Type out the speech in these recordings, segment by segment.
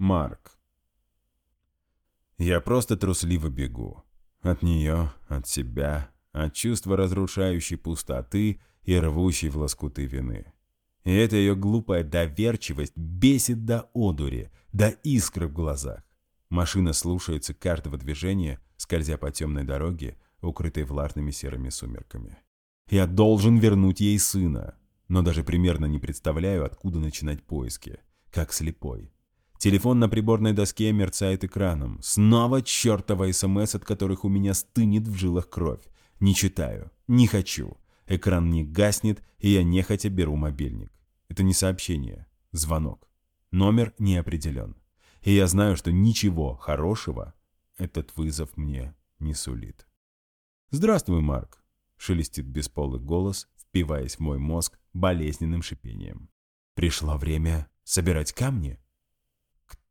Марк. Я просто трусливо бегу. От нее, от себя, от чувства разрушающей пустоты и рвущей в лоскуты вины. И эта ее глупая доверчивость бесит до одури, до искры в глазах. Машина слушается каждого движения, скользя по темной дороге, укрытой влажными серыми сумерками. Я должен вернуть ей сына, но даже примерно не представляю, откуда начинать поиски, как слепой. Телефон на приборной доске мерцает экраном. Снова чертова СМС, от которых у меня стынет в жилах кровь. Не читаю, не хочу. Экран не гаснет, и я нехотя беру мобильник. Это не сообщение, звонок. Номер не определен. И я знаю, что ничего хорошего этот вызов мне не сулит. «Здравствуй, Марк», — шелестит бесполый голос, впиваясь в мой мозг болезненным шипением. «Пришло время собирать камни?»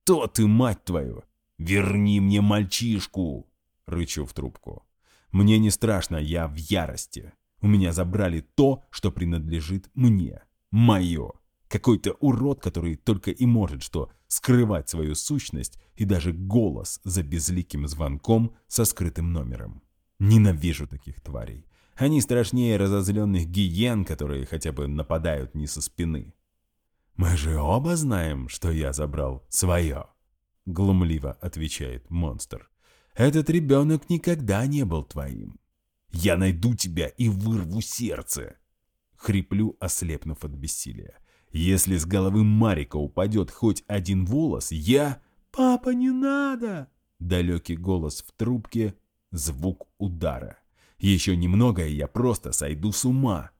«Кто ты, мать твою? Верни мне мальчишку!» — рычу в трубку. «Мне не страшно, я в ярости. У меня забрали то, что принадлежит мне. Мое. Какой-то урод, который только и может что скрывать свою сущность и даже голос за безликим звонком со скрытым номером. Ненавижу таких тварей. Они страшнее разозленных гиен, которые хотя бы нападают не со спины. «Мы же оба знаем, что я забрал свое», — глумливо отвечает монстр. «Этот ребенок никогда не был твоим. Я найду тебя и вырву сердце!» Хриплю, ослепнув от бессилия. Если с головы Марика упадет хоть один волос, я... «Папа, не надо!» Далекий голос в трубке, звук удара. Еще немного, и я просто сойду с ума.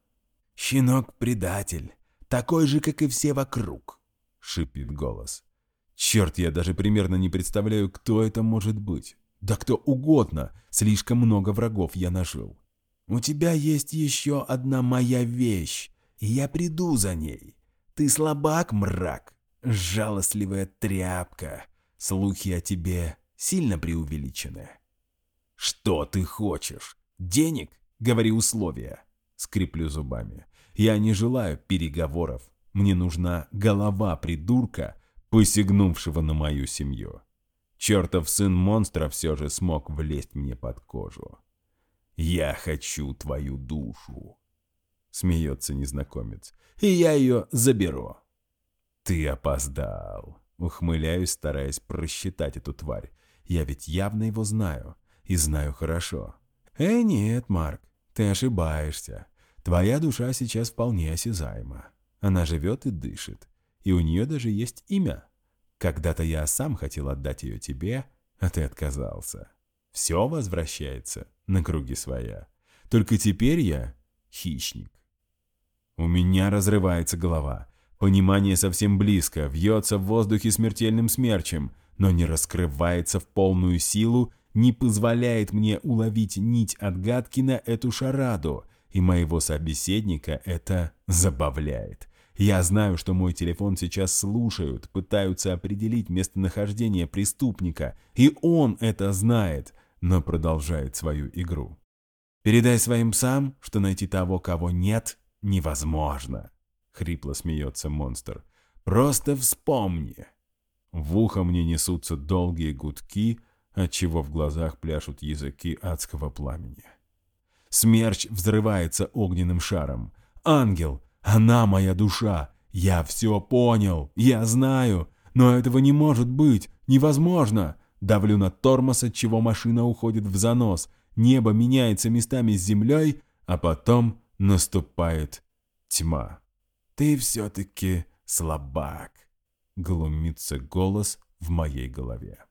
«Щенок-предатель, такой же, как и все вокруг», — шипит голос. Черт, я даже примерно не представляю, кто это может быть. Да кто угодно, слишком много врагов я нажил. У тебя есть еще одна моя вещь, и я приду за ней. Ты слабак, мрак, жалостливая тряпка. Слухи о тебе сильно преувеличены. Что ты хочешь? Денег? Говори условия. Скреплю зубами. Я не желаю переговоров. Мне нужна голова придурка, посягнувшего на мою семью. Чертов сын монстра все же смог влезть мне под кожу. «Я хочу твою душу», — смеется незнакомец и я ее заберу». «Ты опоздал», — ухмыляюсь, стараясь просчитать эту тварь. «Я ведь явно его знаю, и знаю хорошо». «Э, нет, Марк, ты ошибаешься. Твоя душа сейчас вполне осязаема. Она живет и дышит, и у нее даже есть имя. Когда-то я сам хотел отдать ее тебе, а ты отказался. Все возвращается на круги своя. Только теперь я хищник. У меня разрывается голова. Понимание совсем близко, вьется в воздухе смертельным смерчем, но не раскрывается в полную силу, не позволяет мне уловить нить отгадки на эту шараду, и моего собеседника это забавляет. Я знаю, что мой телефон сейчас слушают, пытаются определить местонахождение преступника, и он это знает, но продолжает свою игру. Передай своим псам, что найти того, кого нет, невозможно!» — хрипло смеется монстр. «Просто вспомни!» В ухо мне несутся долгие гудки, отчего в глазах пляшут языки адского пламени. Смерч взрывается огненным шаром. «Ангел! Она моя душа! Я все понял! Я знаю! Но этого не может быть! Невозможно!» Давлю на тормоз, отчего машина уходит в занос. Небо меняется местами с землей, а потом наступает тьма. «Ты все-таки слабак», — глумится голос в моей голове.